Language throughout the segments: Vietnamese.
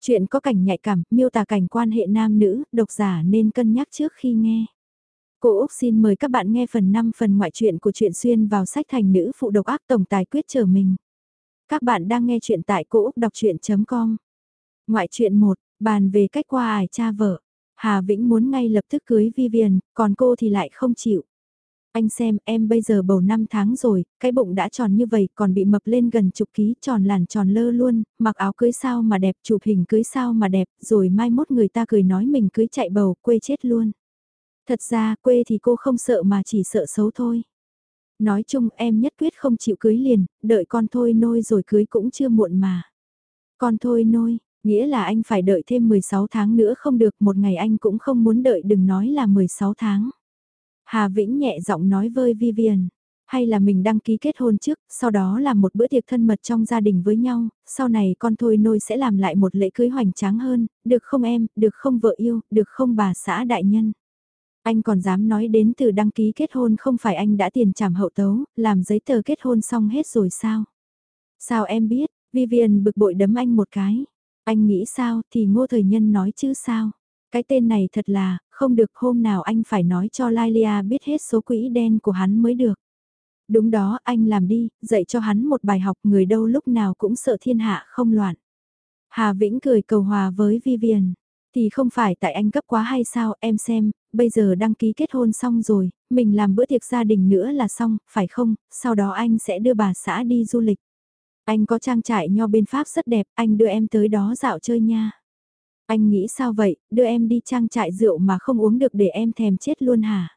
Chuyện có cảnh nhạy cảm, miêu tả cảnh quan hệ nam nữ, độc giả nên cân nhắc trước khi nghe. Cô Úc xin mời các bạn nghe phần 5 phần ngoại truyện của truyện xuyên vào sách thành nữ phụ độc ác tổng tài quyết trở mình. Các bạn đang nghe truyện tại cô Úc đọc chuyện.com. Ngoại truyện 1, bàn về cách qua ải cha vợ. Hà Vĩnh muốn ngay lập tức cưới Vivian, còn cô thì lại không chịu. Anh xem em bây giờ bầu 5 tháng rồi, cái bụng đã tròn như vậy còn bị mập lên gần chục ký tròn làn tròn lơ luôn, mặc áo cưới sao mà đẹp, chụp hình cưới sao mà đẹp, rồi mai mốt người ta cười nói mình cưới chạy bầu, quê chết luôn. Thật ra quê thì cô không sợ mà chỉ sợ xấu thôi. Nói chung em nhất quyết không chịu cưới liền, đợi con thôi nôi rồi cưới cũng chưa muộn mà. Con thôi nôi, nghĩa là anh phải đợi thêm 16 tháng nữa không được, một ngày anh cũng không muốn đợi đừng nói là 16 tháng. Hà Vĩnh nhẹ giọng nói với Vivian, hay là mình đăng ký kết hôn trước, sau đó làm một bữa tiệc thân mật trong gia đình với nhau, sau này con thôi nôi sẽ làm lại một lễ cưới hoành tráng hơn, được không em, được không vợ yêu, được không bà xã đại nhân. Anh còn dám nói đến từ đăng ký kết hôn không phải anh đã tiền trảm hậu tấu, làm giấy tờ kết hôn xong hết rồi sao? Sao em biết, Vivian bực bội đấm anh một cái. Anh nghĩ sao thì ngô thời nhân nói chứ sao? Cái tên này thật là, không được hôm nào anh phải nói cho Lilia biết hết số quỹ đen của hắn mới được. Đúng đó, anh làm đi, dạy cho hắn một bài học người đâu lúc nào cũng sợ thiên hạ không loạn. Hà Vĩnh cười cầu hòa với Vivian. Thì không phải tại anh cấp quá hay sao, em xem, bây giờ đăng ký kết hôn xong rồi, mình làm bữa tiệc gia đình nữa là xong, phải không, sau đó anh sẽ đưa bà xã đi du lịch. Anh có trang trại nho bên Pháp rất đẹp, anh đưa em tới đó dạo chơi nha. Anh nghĩ sao vậy, đưa em đi trang trại rượu mà không uống được để em thèm chết luôn hả?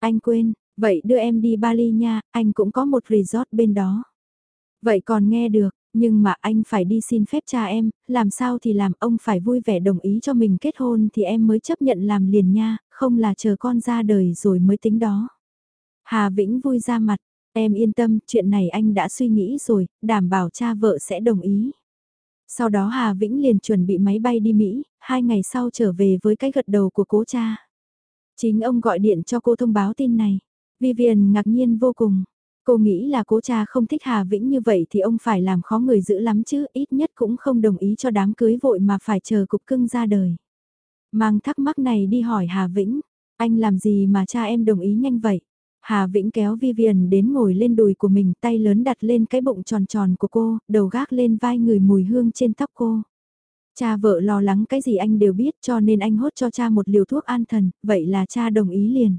Anh quên, vậy đưa em đi Bali nha, anh cũng có một resort bên đó. Vậy còn nghe được, nhưng mà anh phải đi xin phép cha em, làm sao thì làm ông phải vui vẻ đồng ý cho mình kết hôn thì em mới chấp nhận làm liền nha, không là chờ con ra đời rồi mới tính đó. Hà Vĩnh vui ra mặt, em yên tâm, chuyện này anh đã suy nghĩ rồi, đảm bảo cha vợ sẽ đồng ý. Sau đó Hà Vĩnh liền chuẩn bị máy bay đi Mỹ, hai ngày sau trở về với cái gật đầu của cố cha. Chính ông gọi điện cho cô thông báo tin này. Vivian ngạc nhiên vô cùng. Cô nghĩ là cố cha không thích Hà Vĩnh như vậy thì ông phải làm khó người dữ lắm chứ, ít nhất cũng không đồng ý cho đám cưới vội mà phải chờ cục cưng ra đời. Mang thắc mắc này đi hỏi Hà Vĩnh, anh làm gì mà cha em đồng ý nhanh vậy? Hà Vĩnh kéo Vivian đến ngồi lên đùi của mình tay lớn đặt lên cái bụng tròn tròn của cô, đầu gác lên vai người mùi hương trên tóc cô. Cha vợ lo lắng cái gì anh đều biết cho nên anh hốt cho cha một liều thuốc an thần, vậy là cha đồng ý liền.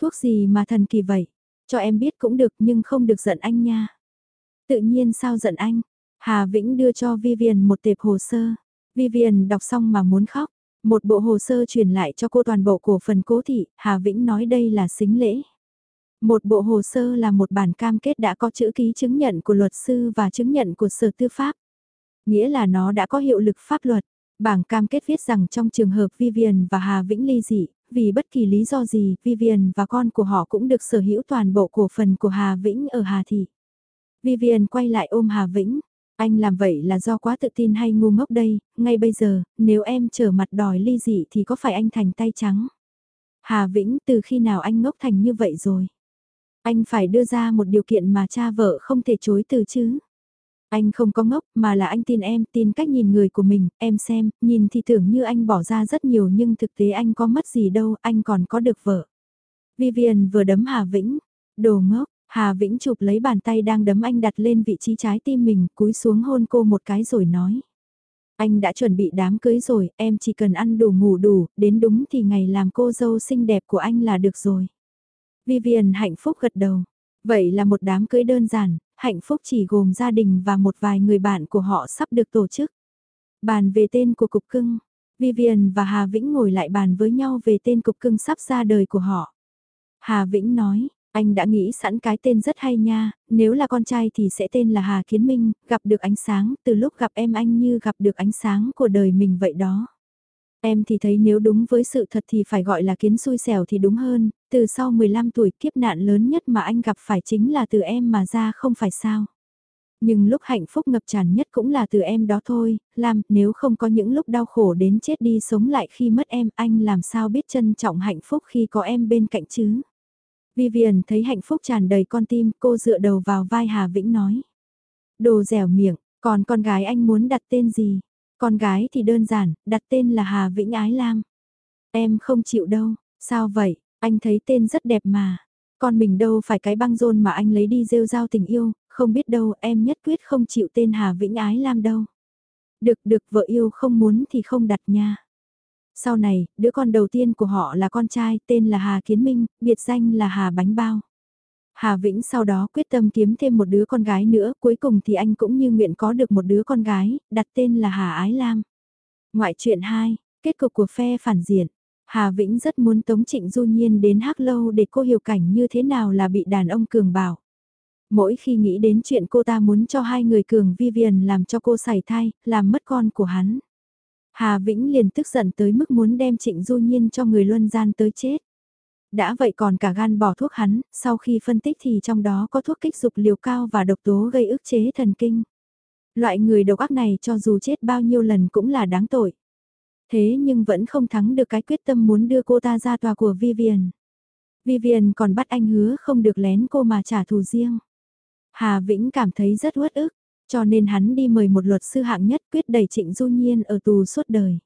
Thuốc gì mà thần kỳ vậy? Cho em biết cũng được nhưng không được giận anh nha. Tự nhiên sao giận anh? Hà Vĩnh đưa cho Vivian một tệp hồ sơ. Vivian đọc xong mà muốn khóc. Một bộ hồ sơ truyền lại cho cô toàn bộ cổ phần cố thị, Hà Vĩnh nói đây là xính lễ. Một bộ hồ sơ là một bản cam kết đã có chữ ký chứng nhận của luật sư và chứng nhận của sở tư pháp. Nghĩa là nó đã có hiệu lực pháp luật. Bảng cam kết viết rằng trong trường hợp Vivian và Hà Vĩnh ly dị, vì bất kỳ lý do gì, Vivian và con của họ cũng được sở hữu toàn bộ cổ phần của Hà Vĩnh ở Hà Thị. Vivian quay lại ôm Hà Vĩnh. Anh làm vậy là do quá tự tin hay ngu ngốc đây, ngay bây giờ, nếu em trở mặt đòi ly dị thì có phải anh thành tay trắng? Hà Vĩnh từ khi nào anh ngốc thành như vậy rồi? Anh phải đưa ra một điều kiện mà cha vợ không thể chối từ chứ. Anh không có ngốc mà là anh tin em, tin cách nhìn người của mình, em xem, nhìn thì tưởng như anh bỏ ra rất nhiều nhưng thực tế anh có mất gì đâu, anh còn có được vợ. Vivian vừa đấm Hà Vĩnh, đồ ngốc, Hà Vĩnh chụp lấy bàn tay đang đấm anh đặt lên vị trí trái tim mình, cúi xuống hôn cô một cái rồi nói. Anh đã chuẩn bị đám cưới rồi, em chỉ cần ăn đủ ngủ đủ, đến đúng thì ngày làm cô dâu xinh đẹp của anh là được rồi. Vivian hạnh phúc gật đầu. Vậy là một đám cưới đơn giản, hạnh phúc chỉ gồm gia đình và một vài người bạn của họ sắp được tổ chức. Bàn về tên của cục cưng, Vivian và Hà Vĩnh ngồi lại bàn với nhau về tên cục cưng sắp ra đời của họ. Hà Vĩnh nói, anh đã nghĩ sẵn cái tên rất hay nha, nếu là con trai thì sẽ tên là Hà Kiến Minh, gặp được ánh sáng, từ lúc gặp em anh như gặp được ánh sáng của đời mình vậy đó. Em thì thấy nếu đúng với sự thật thì phải gọi là kiến xui xẻo thì đúng hơn, từ sau 15 tuổi kiếp nạn lớn nhất mà anh gặp phải chính là từ em mà ra không phải sao. Nhưng lúc hạnh phúc ngập tràn nhất cũng là từ em đó thôi, làm nếu không có những lúc đau khổ đến chết đi sống lại khi mất em anh làm sao biết trân trọng hạnh phúc khi có em bên cạnh chứ. Vivian thấy hạnh phúc tràn đầy con tim cô dựa đầu vào vai Hà Vĩnh nói. Đồ dẻo miệng, còn con gái anh muốn đặt tên gì? Con gái thì đơn giản, đặt tên là Hà Vĩnh Ái Lam. Em không chịu đâu, sao vậy, anh thấy tên rất đẹp mà. Con mình đâu phải cái băng rôn mà anh lấy đi rêu rao tình yêu, không biết đâu em nhất quyết không chịu tên Hà Vĩnh Ái Lam đâu. Được được vợ yêu không muốn thì không đặt nha. Sau này, đứa con đầu tiên của họ là con trai, tên là Hà Kiến Minh, biệt danh là Hà Bánh Bao. Hà Vĩnh sau đó quyết tâm kiếm thêm một đứa con gái nữa, cuối cùng thì anh cũng như nguyện có được một đứa con gái, đặt tên là Hà Ái Lam. Ngoại truyện 2, kết cục của phe phản diện. Hà Vĩnh rất muốn Tống Trịnh Du Nhiên đến Hắc Lâu để cô hiểu cảnh như thế nào là bị đàn ông cường bảo. Mỗi khi nghĩ đến chuyện cô ta muốn cho hai người cường Vivian làm cho cô sảy thai, làm mất con của hắn. Hà Vĩnh liền tức giận tới mức muốn đem Trịnh Du Nhiên cho người luân gian tới chết. Đã vậy còn cả gan bỏ thuốc hắn, sau khi phân tích thì trong đó có thuốc kích dục liều cao và độc tố gây ức chế thần kinh. Loại người độc ác này cho dù chết bao nhiêu lần cũng là đáng tội. Thế nhưng vẫn không thắng được cái quyết tâm muốn đưa cô ta ra tòa của Vivian. Vivian còn bắt anh hứa không được lén cô mà trả thù riêng. Hà Vĩnh cảm thấy rất uất ức, cho nên hắn đi mời một luật sư hạng nhất quyết đẩy Trịnh Du Nhiên ở tù suốt đời.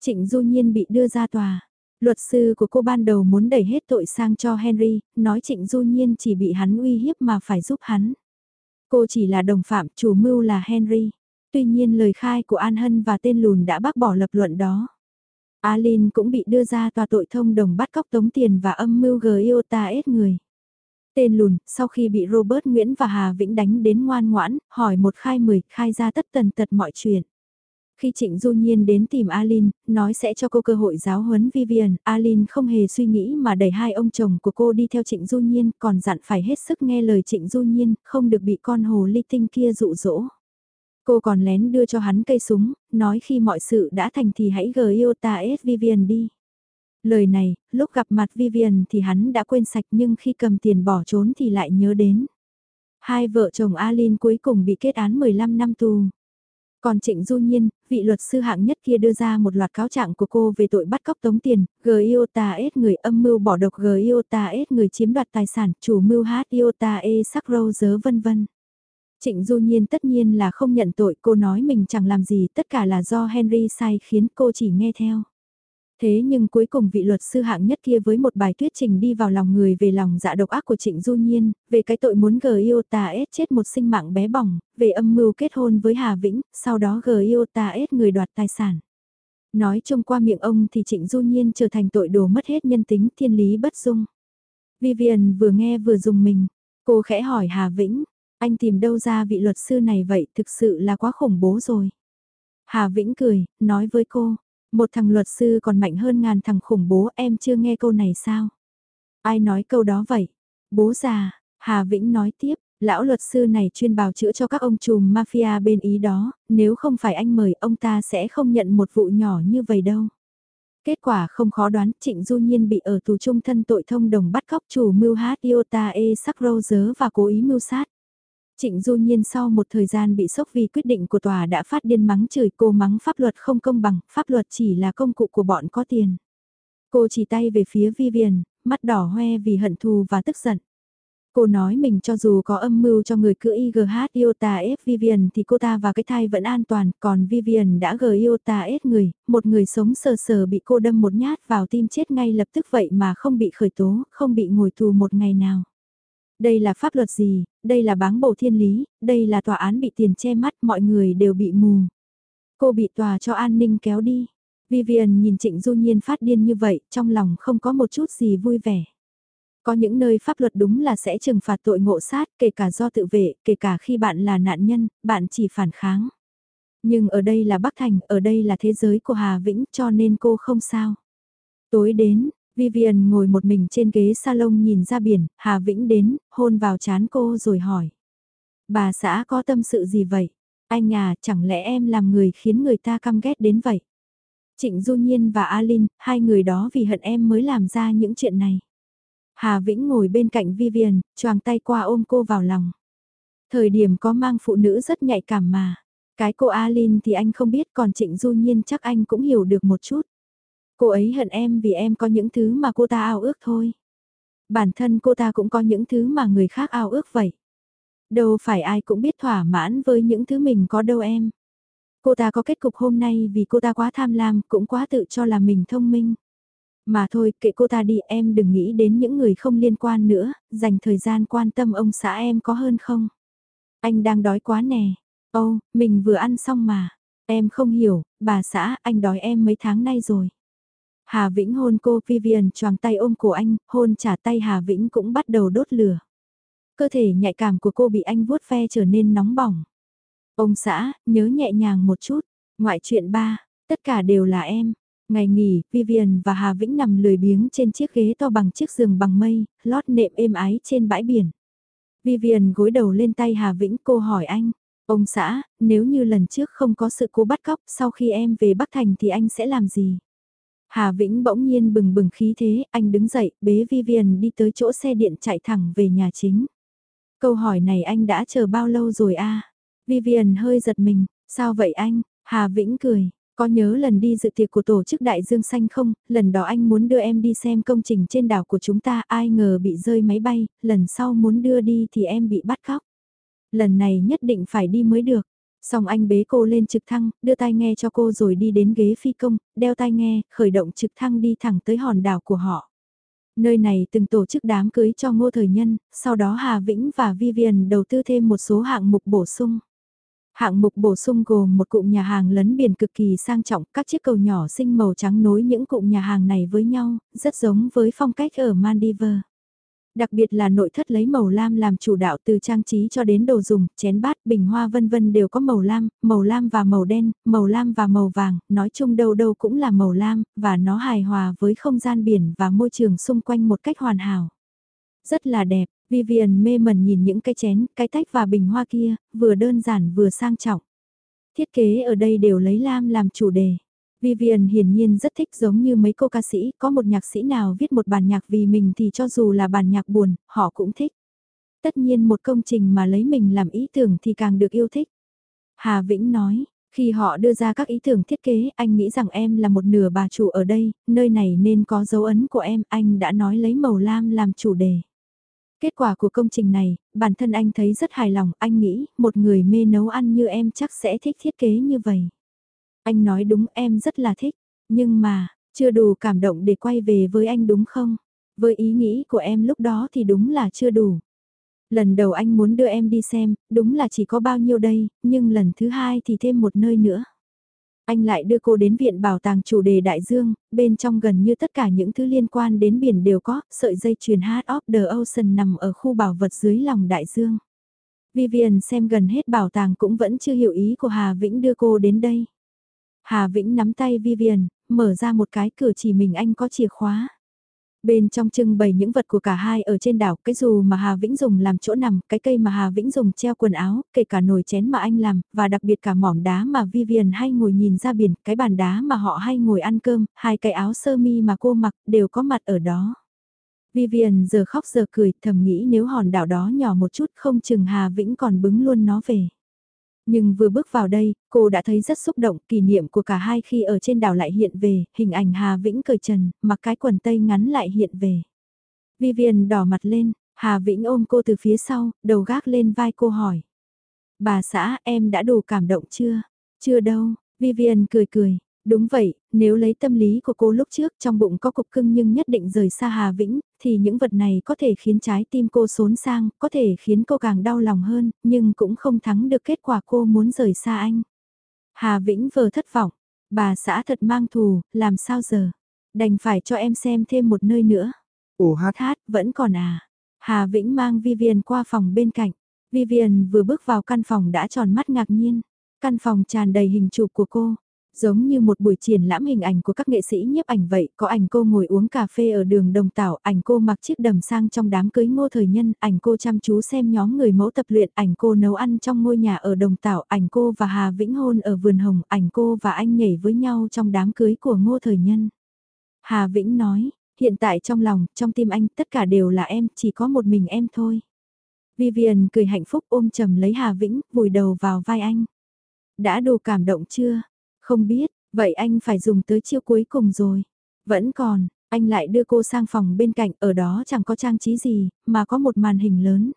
Trịnh Du Nhiên bị đưa ra tòa. Luật sư của cô ban đầu muốn đẩy hết tội sang cho Henry, nói Trịnh Du Nhiên chỉ bị hắn uy hiếp mà phải giúp hắn. Cô chỉ là đồng phạm, chủ mưu là Henry. Tuy nhiên lời khai của An Hân và tên lùn đã bác bỏ lập luận đó. Alin cũng bị đưa ra tòa tội thông đồng bắt cóc tống tiền và âm mưu Giota S người. Tên lùn, sau khi bị Robert Nguyễn và Hà Vĩnh đánh đến ngoan ngoãn, hỏi một khai mười, khai ra tất tần tật mọi chuyện. Khi Trịnh Du Nhiên đến tìm Alin, nói sẽ cho cô cơ hội giáo huấn Vivian, Alin không hề suy nghĩ mà đẩy hai ông chồng của cô đi theo Trịnh Du Nhiên, còn dặn phải hết sức nghe lời Trịnh Du Nhiên, không được bị con hồ ly tinh kia dụ dỗ. Cô còn lén đưa cho hắn cây súng, nói khi mọi sự đã thành thì hãy gờ yêu ta S Vivian đi. Lời này, lúc gặp mặt Vivian thì hắn đã quên sạch nhưng khi cầm tiền bỏ trốn thì lại nhớ đến. Hai vợ chồng Alin cuối cùng bị kết án 15 năm tù. Còn Trịnh Du Nhiên, vị luật sư hạng nhất kia đưa ra một loạt cáo trạng của cô về tội bắt cóc tống tiền, G S người âm mưu bỏ độc G S người chiếm đoạt tài sản, chủ mưu hát iota E sắc râu dớ vân vân. Trịnh Du Nhiên tất nhiên là không nhận tội, cô nói mình chẳng làm gì, tất cả là do Henry sai khiến cô chỉ nghe theo. Thế nhưng cuối cùng vị luật sư hạng nhất kia với một bài thuyết trình đi vào lòng người về lòng dạ độc ác của Trịnh Du Nhiên, về cái tội muốn gờ yêu ta ết chết một sinh mạng bé bỏng, về âm mưu kết hôn với Hà Vĩnh, sau đó gờ yêu ta ết người đoạt tài sản. Nói chung qua miệng ông thì Trịnh Du Nhiên trở thành tội đồ mất hết nhân tính thiên lý bất dung. Vivian vừa nghe vừa dùng mình, cô khẽ hỏi Hà Vĩnh, anh tìm đâu ra vị luật sư này vậy thực sự là quá khủng bố rồi. Hà Vĩnh cười, nói với cô, một thằng luật sư còn mạnh hơn ngàn thằng khủng bố em chưa nghe câu này sao? Ai nói câu đó vậy? Bố già, Hà Vĩnh nói tiếp, lão luật sư này chuyên bào chữa cho các ông trùm mafia bên ý đó, nếu không phải anh mời ông ta sẽ không nhận một vụ nhỏ như vậy đâu. Kết quả không khó đoán, Trịnh Du Nhiên bị ở tù trung thân tội thông đồng bắt cóc chủ mưu hát Iota E sắc Rô dớ và cố ý mưu sát. Trịnh Du Nhiên sau một thời gian bị sốc vì quyết định của tòa đã phát điên mắng chửi cô mắng pháp luật không công bằng, pháp luật chỉ là công cụ của bọn có tiền. Cô chỉ tay về phía Vivian, mắt đỏ hoe vì hận thù và tức giận. Cô nói mình cho dù có âm mưu cho người cữa IGH Iota F Vivian thì cô ta và cái thai vẫn an toàn, còn Vivian đã gờ Iota S người, một người sống sờ sờ bị cô đâm một nhát vào tim chết ngay lập tức vậy mà không bị khởi tố, không bị ngồi tù một ngày nào. Đây là pháp luật gì, đây là báng bổ thiên lý, đây là tòa án bị tiền che mắt mọi người đều bị mù. Cô bị tòa cho an ninh kéo đi. Vivian nhìn Trịnh Du Nhiên phát điên như vậy, trong lòng không có một chút gì vui vẻ. Có những nơi pháp luật đúng là sẽ trừng phạt tội ngộ sát, kể cả do tự vệ, kể cả khi bạn là nạn nhân, bạn chỉ phản kháng. Nhưng ở đây là Bắc Thành, ở đây là thế giới của Hà Vĩnh cho nên cô không sao. Tối đến, Vivian ngồi một mình trên ghế salon nhìn ra biển, Hà Vĩnh đến, hôn vào chán cô rồi hỏi. Bà xã có tâm sự gì vậy? Anh à, chẳng lẽ em làm người khiến người ta căm ghét đến vậy? Trịnh Du Nhiên và Alin, hai người đó vì hận em mới làm ra những chuyện này. Hà Vĩnh ngồi bên cạnh Vivian, choàng tay qua ôm cô vào lòng. Thời điểm có mang phụ nữ rất nhạy cảm mà. Cái cô Alin thì anh không biết còn Trịnh Du Nhiên chắc anh cũng hiểu được một chút. Cô ấy hận em vì em có những thứ mà cô ta ao ước thôi. Bản thân cô ta cũng có những thứ mà người khác ao ước vậy. Đâu phải ai cũng biết thỏa mãn với những thứ mình có đâu em. Cô ta có kết cục hôm nay vì cô ta quá tham lam, cũng quá tự cho là mình thông minh. Mà thôi, kệ cô ta đi, em đừng nghĩ đến những người không liên quan nữa, dành thời gian quan tâm ông xã em có hơn không? Anh đang đói quá nè. Ô, mình vừa ăn xong mà. Em không hiểu, bà xã, anh đói em mấy tháng nay rồi. Hà Vĩnh hôn cô Vivian choàng tay ôm cổ anh, hôn trả tay Hà Vĩnh cũng bắt đầu đốt lửa. Cơ thể nhạy cảm của cô bị anh vuốt ve trở nên nóng bỏng. Ông xã, nhớ nhẹ nhàng một chút. Ngoại chuyện ba, tất cả đều là em. Ngày nghỉ, Vivian và Hà Vĩnh nằm lười biếng trên chiếc ghế to bằng chiếc giường bằng mây, lót nệm êm ái trên bãi biển. Vivian gối đầu lên tay Hà Vĩnh cô hỏi anh, ông xã, nếu như lần trước không có sự cố bắt cóc, sau khi em về Bắc Thành thì anh sẽ làm gì? Hà Vĩnh bỗng nhiên bừng bừng khí thế, anh đứng dậy, bế Vivian đi tới chỗ xe điện chạy thẳng về nhà chính. Câu hỏi này anh đã chờ bao lâu rồi a? Vivian hơi giật mình, sao vậy anh? Hà Vĩnh cười, có nhớ lần đi dự tiệc của tổ chức Đại Dương Xanh không? Lần đó anh muốn đưa em đi xem công trình trên đảo của chúng ta, ai ngờ bị rơi máy bay, lần sau muốn đưa đi thì em bị bắt cóc. Lần này nhất định phải đi mới được. Xong anh bế cô lên trực thăng, đưa tai nghe cho cô rồi đi đến ghế phi công, đeo tai nghe, khởi động trực thăng đi thẳng tới hòn đảo của họ. Nơi này từng tổ chức đám cưới cho ngô thời nhân, sau đó Hà Vĩnh và Vivian đầu tư thêm một số hạng mục bổ sung. Hạng mục bổ sung gồm một cụm nhà hàng lấn biển cực kỳ sang trọng, các chiếc cầu nhỏ xinh màu trắng nối những cụm nhà hàng này với nhau, rất giống với phong cách ở Maldives. Đặc biệt là nội thất lấy màu lam làm chủ đạo từ trang trí cho đến đồ dùng, chén bát, bình hoa vân vân đều có màu lam, màu lam và màu đen, màu lam và màu vàng, nói chung đâu đâu cũng là màu lam, và nó hài hòa với không gian biển và môi trường xung quanh một cách hoàn hảo. Rất là đẹp, Vivian mê mẩn nhìn những cái chén, cái tách và bình hoa kia, vừa đơn giản vừa sang trọng. Thiết kế ở đây đều lấy lam làm chủ đề. Vivian hiển nhiên rất thích giống như mấy cô ca sĩ, có một nhạc sĩ nào viết một bản nhạc vì mình thì cho dù là bản nhạc buồn, họ cũng thích. Tất nhiên một công trình mà lấy mình làm ý tưởng thì càng được yêu thích. Hà Vĩnh nói, khi họ đưa ra các ý tưởng thiết kế, anh nghĩ rằng em là một nửa bà chủ ở đây, nơi này nên có dấu ấn của em, anh đã nói lấy màu lam làm chủ đề. Kết quả của công trình này, bản thân anh thấy rất hài lòng, anh nghĩ một người mê nấu ăn như em chắc sẽ thích thiết kế như vậy. Anh nói đúng em rất là thích, nhưng mà, chưa đủ cảm động để quay về với anh đúng không? Với ý nghĩ của em lúc đó thì đúng là chưa đủ. Lần đầu anh muốn đưa em đi xem, đúng là chỉ có bao nhiêu đây, nhưng lần thứ hai thì thêm một nơi nữa. Anh lại đưa cô đến viện bảo tàng chủ đề đại dương, bên trong gần như tất cả những thứ liên quan đến biển đều có, sợi dây chuyền Heart of the Ocean nằm ở khu bảo vật dưới lòng đại dương. Vivian xem gần hết bảo tàng cũng vẫn chưa hiểu ý của Hà Vĩnh đưa cô đến đây. Hà Vĩnh nắm tay Vivian, mở ra một cái cửa chỉ mình anh có chìa khóa. Bên trong trưng bày những vật của cả hai ở trên đảo, cái dù mà Hà Vĩnh dùng làm chỗ nằm, cái cây mà Hà Vĩnh dùng treo quần áo, kể cả nồi chén mà anh làm, và đặc biệt cả mỏm đá mà Vivian hay ngồi nhìn ra biển, cái bàn đá mà họ hay ngồi ăn cơm, hai cái áo sơ mi mà cô mặc đều có mặt ở đó. Vivian giờ khóc giờ cười, thầm nghĩ nếu hòn đảo đó nhỏ một chút không chừng Hà Vĩnh còn bứng luôn nó về. Nhưng vừa bước vào đây, cô đã thấy rất xúc động, kỷ niệm của cả hai khi ở trên đảo lại hiện về, hình ảnh Hà Vĩnh cởi trần, mặc cái quần tây ngắn lại hiện về. Vivian đỏ mặt lên, Hà Vĩnh ôm cô từ phía sau, đầu gác lên vai cô hỏi. Bà xã, em đã đủ cảm động chưa? Chưa đâu, Vivian cười cười, Đúng vậy, nếu lấy tâm lý của cô lúc trước trong bụng có cục cưng nhưng nhất định rời xa Hà Vĩnh, thì những vật này có thể khiến trái tim cô xốn sang, có thể khiến cô càng đau lòng hơn, nhưng cũng không thắng được kết quả cô muốn rời xa anh. Hà Vĩnh vờ thất vọng, bà xã thật mang thù, làm sao giờ? Đành phải cho em xem thêm một nơi nữa. Ủa hát hát, vẫn còn à? Hà Vĩnh mang Vivian qua phòng bên cạnh. Vivian vừa bước vào căn phòng đã tròn mắt ngạc nhiên. Căn phòng tràn đầy hình chụp của cô, giống như một buổi triển lãm hình ảnh của các nghệ sĩ nhiếp ảnh vậy, có ảnh cô ngồi uống cà phê ở đường Đồng Tảo, ảnh cô mặc chiếc đầm sang trong đám cưới ngô thời nhân, ảnh cô chăm chú xem nhóm người mẫu tập luyện, ảnh cô nấu ăn trong ngôi nhà ở Đồng Tảo, ảnh cô và Hà Vĩnh hôn ở vườn hồng, ảnh cô và anh nhảy với nhau trong đám cưới của ngô thời nhân. Hà Vĩnh nói, hiện tại trong lòng, trong tim anh, tất cả đều là em, chỉ có một mình em thôi. Vivian cười hạnh phúc ôm chầm lấy Hà Vĩnh, vùi đầu vào vai anh. Đã đủ cảm động chưa? Không biết, vậy anh phải dùng tới chiêu cuối cùng rồi. Vẫn còn, anh lại đưa cô sang phòng bên cạnh, ở đó chẳng có trang trí gì, mà có một màn hình lớn.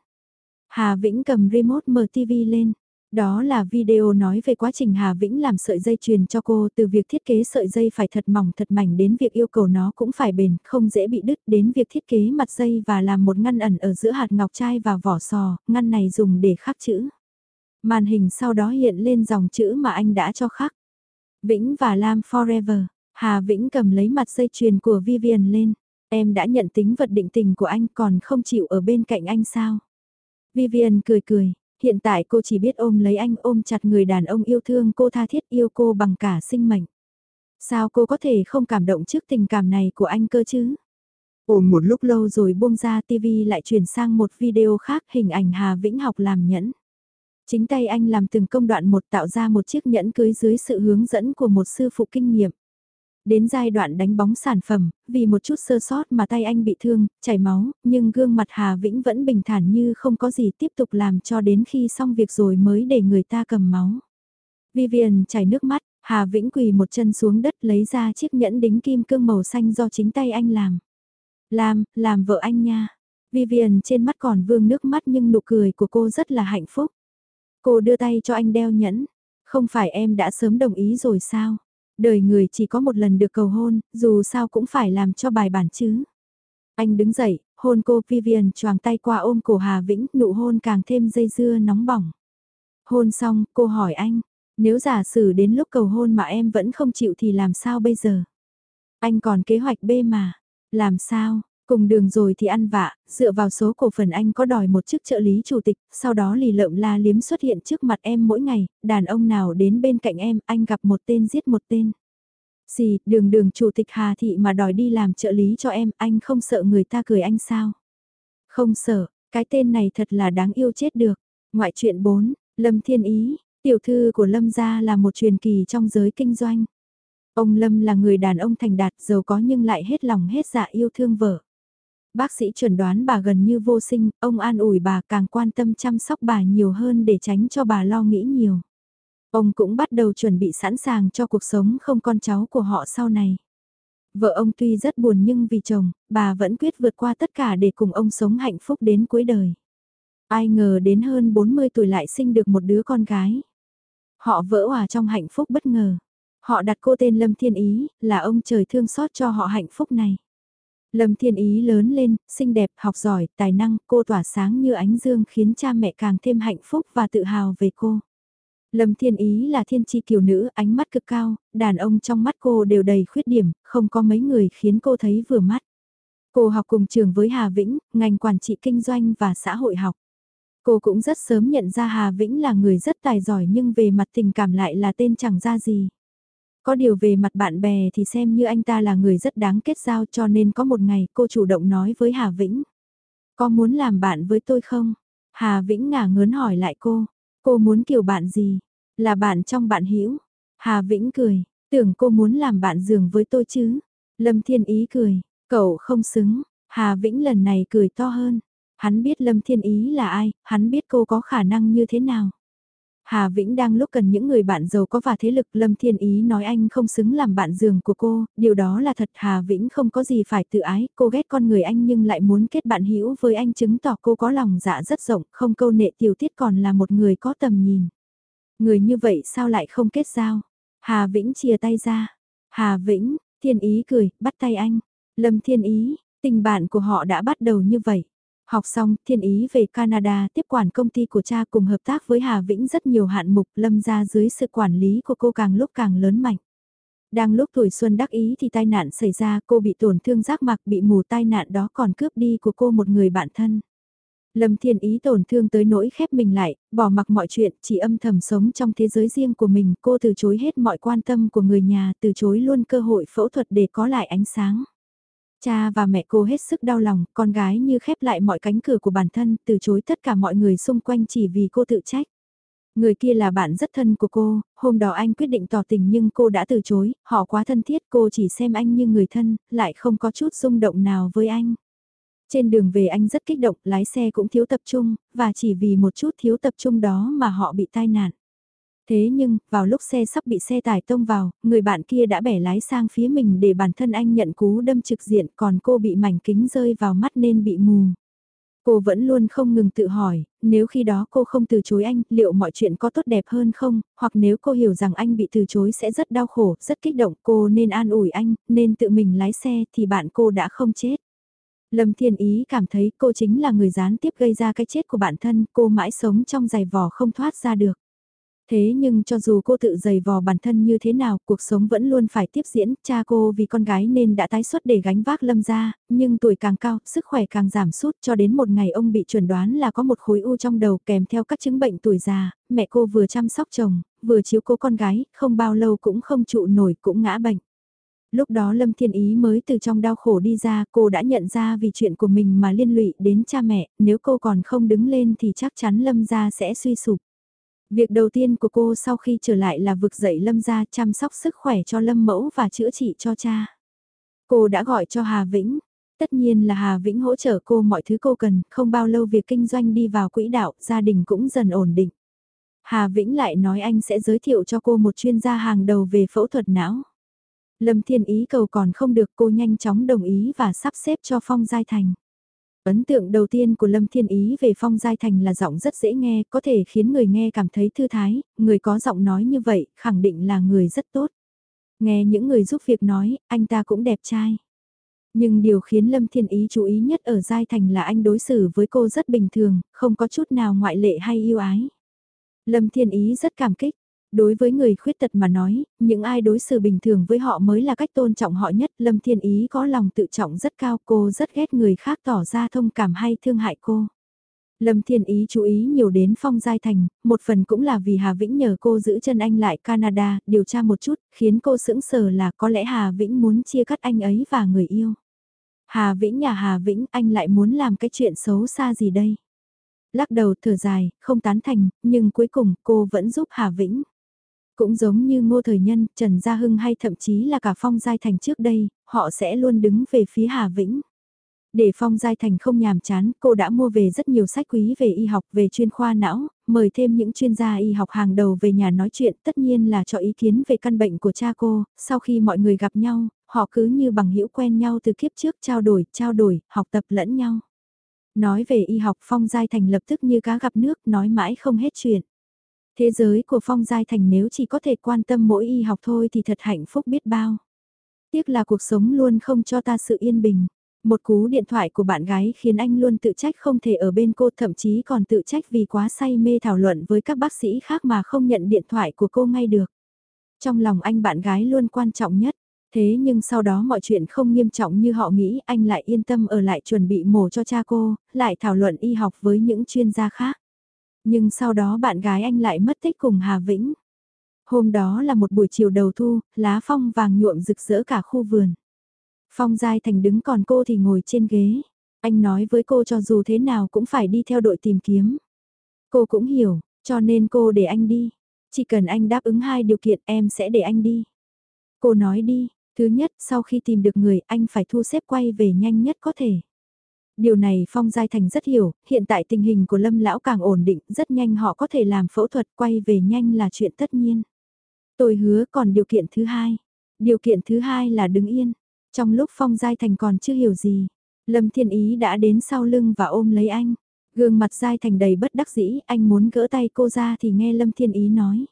Hà Vĩnh cầm remote mở TV lên. Đó là video nói về quá trình Hà Vĩnh làm sợi dây truyền cho cô từ việc thiết kế sợi dây phải thật mỏng thật mảnh đến việc yêu cầu nó cũng phải bền, không dễ bị đứt đến việc thiết kế mặt dây và làm một ngăn ẩn ở giữa hạt ngọc trai và vỏ sò, ngăn này dùng để khắc chữ. Màn hình sau đó hiện lên dòng chữ mà anh đã cho khắc. Vĩnh và Lam Forever. Hà Vĩnh cầm lấy mặt dây chuyền của Vivian lên. Em đã nhận tính vật định tình của anh còn không chịu ở bên cạnh anh sao? Vivian cười cười. Hiện tại cô chỉ biết ôm lấy anh ôm chặt người đàn ông yêu thương cô tha thiết yêu cô bằng cả sinh mệnh. Sao cô có thể không cảm động trước tình cảm này của anh cơ chứ? Ôm một lúc lâu rồi buông ra TV lại chuyển sang một video khác hình ảnh Hà Vĩnh học làm nhẫn. Chính tay anh làm từng công đoạn một tạo ra một chiếc nhẫn cưới dưới sự hướng dẫn của một sư phụ kinh nghiệm. Đến giai đoạn đánh bóng sản phẩm, vì một chút sơ sót mà tay anh bị thương, chảy máu, nhưng gương mặt Hà Vĩnh vẫn bình thản như không có gì tiếp tục làm cho đến khi xong việc rồi mới để người ta cầm máu. Vivian chảy nước mắt, Hà Vĩnh quỳ một chân xuống đất lấy ra chiếc nhẫn đính kim cương màu xanh do chính tay anh làm. Làm, làm vợ anh nha. Vivian trên mắt còn vương nước mắt nhưng nụ cười của cô rất là hạnh phúc. Cô đưa tay cho anh đeo nhẫn. Không phải em đã sớm đồng ý rồi sao? Đời người chỉ có một lần được cầu hôn, dù sao cũng phải làm cho bài bản chứ. Anh đứng dậy, hôn cô Vivian choàng tay qua ôm cổ Hà Vĩnh, nụ hôn càng thêm dây dưa nóng bỏng. Hôn xong, cô hỏi anh, nếu giả sử đến lúc cầu hôn mà em vẫn không chịu thì làm sao bây giờ? Anh còn kế hoạch B mà, làm sao? Cùng đường rồi thì ăn vạ, dựa vào số cổ phần anh có đòi một chức trợ lý chủ tịch, sau đó lì lợm la liếm xuất hiện trước mặt em mỗi ngày, đàn ông nào đến bên cạnh em, anh gặp một tên giết một tên. Xì, đường đường chủ tịch Hà Thị mà đòi đi làm trợ lý cho em, anh không sợ người ta cười anh sao? Không sợ, cái tên này thật là đáng yêu chết được. Ngoại truyện 4, Lâm Thiên Ý, tiểu thư của Lâm gia là một truyền kỳ trong giới kinh doanh. Ông Lâm là người đàn ông thành đạt giàu có nhưng lại hết lòng hết dạ yêu thương vợ. Bác sĩ chuẩn đoán bà gần như vô sinh, ông an ủi bà càng quan tâm chăm sóc bà nhiều hơn để tránh cho bà lo nghĩ nhiều. Ông cũng bắt đầu chuẩn bị sẵn sàng cho cuộc sống không con cháu của họ sau này. Vợ ông tuy rất buồn nhưng vì chồng, bà vẫn quyết vượt qua tất cả để cùng ông sống hạnh phúc đến cuối đời. Ai ngờ đến hơn 40 tuổi lại sinh được một đứa con gái. Họ vỡ hòa trong hạnh phúc bất ngờ. Họ đặt cô tên Lâm Thiên Ý, là ông trời thương xót cho họ hạnh phúc này. Lâm Thiên Ý lớn lên, xinh đẹp, học giỏi, tài năng, cô tỏa sáng như ánh dương khiến cha mẹ càng thêm hạnh phúc và tự hào về cô. Lâm Thiên Ý là thiên chi kiều nữ, ánh mắt cực cao, đàn ông trong mắt cô đều đầy khuyết điểm, không có mấy người khiến cô thấy vừa mắt. Cô học cùng trường với Hà Vĩnh, ngành quản trị kinh doanh và xã hội học. Cô cũng rất sớm nhận ra Hà Vĩnh là người rất tài giỏi nhưng về mặt tình cảm lại là tên chẳng ra gì. Có điều về mặt bạn bè thì xem như anh ta là người rất đáng kết giao cho nên có một ngày cô chủ động nói với Hà Vĩnh. Có muốn làm bạn với tôi không? Hà Vĩnh ngả ngớn hỏi lại cô. Cô muốn kiểu bạn gì? Là bạn trong bạn hiểu. Hà Vĩnh cười. Tưởng cô muốn làm bạn giường với tôi chứ? Lâm Thiên Ý cười. Cậu không xứng. Hà Vĩnh lần này cười to hơn. Hắn biết Lâm Thiên Ý là ai, hắn biết cô có khả năng như thế nào. Hà Vĩnh đang lúc cần những người bạn giàu có và thế lực Lâm Thiên Ý nói anh không xứng làm bạn giường của cô, điều đó là thật Hà Vĩnh không có gì phải tự ái, cô ghét con người anh nhưng lại muốn kết bạn hữu với anh chứng tỏ cô có lòng dạ rất rộng, không câu nệ tiểu tiết còn là một người có tầm nhìn. Người như vậy sao lại không kết giao? Hà Vĩnh chia tay ra. Hà Vĩnh, Thiên Ý cười, bắt tay anh. Lâm Thiên Ý, tình bạn của họ đã bắt đầu như vậy. Học xong, thiên ý về Canada tiếp quản công ty của cha cùng hợp tác với Hà Vĩnh rất nhiều hạn mục lâm ra dưới sự quản lý của cô càng lúc càng lớn mạnh. Đang lúc tuổi xuân đắc ý thì tai nạn xảy ra cô bị tổn thương giác mạc bị mù tai nạn đó còn cướp đi của cô một người bạn thân. Lâm Thiên Ý tổn thương tới nỗi khép mình lại, bỏ mặc mọi chuyện, chỉ âm thầm sống trong thế giới riêng của mình, cô từ chối hết mọi quan tâm của người nhà, từ chối luôn cơ hội phẫu thuật để có lại ánh sáng. Cha và mẹ cô hết sức đau lòng, con gái như khép lại mọi cánh cửa của bản thân, từ chối tất cả mọi người xung quanh chỉ vì cô tự trách. Người kia là bạn rất thân của cô, hôm đó anh quyết định tỏ tình nhưng cô đã từ chối, họ quá thân thiết cô chỉ xem anh như người thân, lại không có chút rung động nào với anh. Trên đường về anh rất kích động, lái xe cũng thiếu tập trung, và chỉ vì một chút thiếu tập trung đó mà họ bị tai nạn. Thế nhưng, vào lúc xe sắp bị xe tải tông vào, người bạn kia đã bẻ lái sang phía mình để bản thân anh nhận cú đâm trực diện còn cô bị mảnh kính rơi vào mắt nên bị mù. Cô vẫn luôn không ngừng tự hỏi, nếu khi đó cô không từ chối anh, liệu mọi chuyện có tốt đẹp hơn không, hoặc nếu cô hiểu rằng anh bị từ chối sẽ rất đau khổ, rất kích động, cô nên an ủi anh, nên tự mình lái xe thì bạn cô đã không chết. Lâm Thiên Ý cảm thấy cô chính là người gián tiếp gây ra cái chết của bản thân, cô mãi sống trong giày vò không thoát ra được. Thế nhưng cho dù cô tự giày vò bản thân như thế nào, cuộc sống vẫn luôn phải tiếp diễn, cha cô vì con gái nên đã tái xuất để gánh vác lâm ra, nhưng tuổi càng cao, sức khỏe càng giảm sút cho đến một ngày ông bị chuẩn đoán là có một khối u trong đầu kèm theo các chứng bệnh tuổi già, mẹ cô vừa chăm sóc chồng, vừa chiếu cố con gái, không bao lâu cũng không trụ nổi cũng ngã bệnh. Lúc đó Lâm Thiên Ý mới từ trong đau khổ đi ra, cô đã nhận ra vì chuyện của mình mà liên lụy đến cha mẹ, nếu cô còn không đứng lên thì chắc chắn Lâm gia sẽ suy sụp. Việc đầu tiên của cô sau khi trở lại là vực dậy Lâm gia chăm sóc sức khỏe cho Lâm mẫu và chữa trị cho cha. Cô đã gọi cho Hà Vĩnh. Tất nhiên là Hà Vĩnh hỗ trợ cô mọi thứ cô cần, không bao lâu việc kinh doanh đi vào quỹ đạo, gia đình cũng dần ổn định. Hà Vĩnh lại nói anh sẽ giới thiệu cho cô một chuyên gia hàng đầu về phẫu thuật não. Lâm Thiên Ý cầu còn không được cô nhanh chóng đồng ý và sắp xếp cho Phong Giai Thành. Ấn tượng đầu tiên của Lâm Thiên Ý về Phong Giai Thành là giọng rất dễ nghe, có thể khiến người nghe cảm thấy thư thái, người có giọng nói như vậy, khẳng định là người rất tốt. Nghe những người giúp việc nói, anh ta cũng đẹp trai. Nhưng điều khiến Lâm Thiên Ý chú ý nhất ở Giai Thành là anh đối xử với cô rất bình thường, không có chút nào ngoại lệ hay yêu ái. Lâm Thiên Ý rất cảm kích, Đối với người khuyết tật mà nói, những ai đối xử bình thường với họ mới là cách tôn trọng họ nhất. Lâm Thiên Ý có lòng tự trọng rất cao cô rất ghét người khác tỏ ra thông cảm hay thương hại cô. Lâm Thiên Ý chú ý nhiều đến Phong Giai Thành, một phần cũng là vì Hà Vĩnh nhờ cô giữ chân anh lại Canada, điều tra một chút, khiến cô sững sờ là có lẽ Hà Vĩnh muốn chia cắt anh ấy và người yêu. Hà Vĩnh nhà Hà Vĩnh, anh lại muốn làm cái chuyện xấu xa gì đây? Lắc đầu thở dài, không tán thành, nhưng cuối cùng cô vẫn giúp Hà Vĩnh. Cũng giống như ngô thời nhân, Trần Gia Hưng hay thậm chí là cả Phong Giai Thành trước đây, họ sẽ luôn đứng về phía Hà Vĩnh. Để Phong Giai Thành không nhàm chán, cô đã mua về rất nhiều sách quý về y học, về chuyên khoa não, mời thêm những chuyên gia y học hàng đầu về nhà nói chuyện, tất nhiên là cho ý kiến về căn bệnh của cha cô, sau khi mọi người gặp nhau, họ cứ như bằng hữu quen nhau từ kiếp trước trao đổi, trao đổi, học tập lẫn nhau. Nói về y học Phong Giai Thành lập tức như cá gặp nước, nói mãi không hết chuyện. Thế giới của Phong Giai Thành nếu chỉ có thể quan tâm mỗi y học thôi thì thật hạnh phúc biết bao. Tiếc là cuộc sống luôn không cho ta sự yên bình. Một cú điện thoại của bạn gái khiến anh luôn tự trách không thể ở bên cô thậm chí còn tự trách vì quá say mê thảo luận với các bác sĩ khác mà không nhận điện thoại của cô ngay được. Trong lòng anh bạn gái luôn quan trọng nhất. Thế nhưng sau đó mọi chuyện không nghiêm trọng như họ nghĩ anh lại yên tâm ở lại chuẩn bị mổ cho cha cô, lại thảo luận y học với những chuyên gia khác. Nhưng sau đó bạn gái anh lại mất tích cùng Hà Vĩnh. Hôm đó là một buổi chiều đầu thu, lá phong vàng nhuộm rực rỡ cả khu vườn. Phong Giai Thành đứng còn cô thì ngồi trên ghế. Anh nói với cô cho dù thế nào cũng phải đi theo đội tìm kiếm. Cô cũng hiểu, cho nên cô để anh đi. Chỉ cần anh đáp ứng hai điều kiện em sẽ để anh đi. Cô nói đi, thứ nhất sau khi tìm được người anh phải thu xếp quay về nhanh nhất có thể. Điều này Phong Giai Thành rất hiểu, hiện tại tình hình của Lâm Lão càng ổn định, rất nhanh họ có thể làm phẫu thuật quay về nhanh là chuyện tất nhiên. Tôi hứa còn điều kiện thứ hai. Điều kiện thứ hai là đứng yên. Trong lúc Phong Giai Thành còn chưa hiểu gì, Lâm Thiên Ý đã đến sau lưng và ôm lấy anh. Gương mặt Giai Thành đầy bất đắc dĩ, anh muốn gỡ tay cô ra thì nghe Lâm Thiên Ý nói.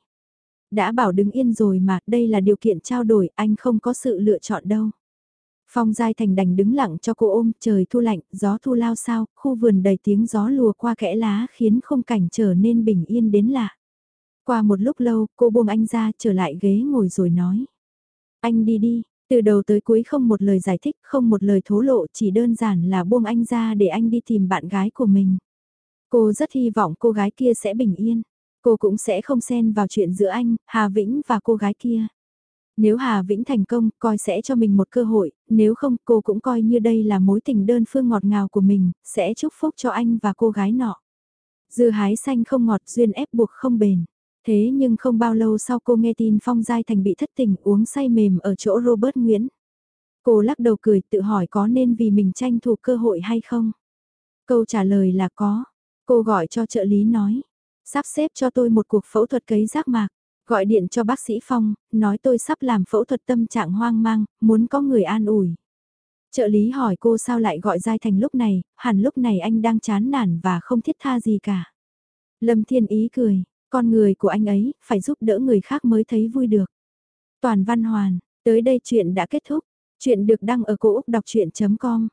Đã bảo đứng yên rồi mà, đây là điều kiện trao đổi, anh không có sự lựa chọn đâu. Phong Giai Thành đành đứng lặng cho cô ôm, trời thu lạnh, gió thu lao sao, khu vườn đầy tiếng gió lùa qua kẽ lá khiến không cảnh trở nên bình yên đến lạ. Qua một lúc lâu, cô buông anh ra trở lại ghế ngồi rồi nói. Anh đi đi, từ đầu tới cuối không một lời giải thích, không một lời thố lộ, chỉ đơn giản là buông anh ra để anh đi tìm bạn gái của mình. Cô rất hy vọng cô gái kia sẽ bình yên. Cô cũng sẽ không xen vào chuyện giữa anh, Hà Vĩnh và cô gái kia. Nếu Hà Vĩnh thành công, coi sẽ cho mình một cơ hội, nếu không cô cũng coi như đây là mối tình đơn phương ngọt ngào của mình, sẽ chúc phúc cho anh và cô gái nọ. Dưa hái xanh không ngọt duyên ép buộc không bền. Thế nhưng không bao lâu sau cô nghe tin Phong Giai Thành bị thất tình uống say mềm ở chỗ Robert Nguyễn. Cô lắc đầu cười tự hỏi có nên vì mình tranh thủ cơ hội hay không? Câu trả lời là có. Cô gọi cho trợ lý nói. Sắp xếp cho tôi một cuộc phẫu thuật cấy giác mạc. Gọi điện cho bác sĩ Phong, nói tôi sắp làm phẫu thuật tâm trạng hoang mang, muốn có người an ủi. Trợ lý hỏi cô sao lại gọi Giai Thành lúc này, hẳn lúc này anh đang chán nản và không thiết tha gì cả. Lâm Thiên Ý cười, con người của anh ấy, phải giúp đỡ người khác mới thấy vui được. Toàn Văn Hoàn, tới đây chuyện đã kết thúc. Chuyện được đăng ở cổ Úc đọc chuyện.com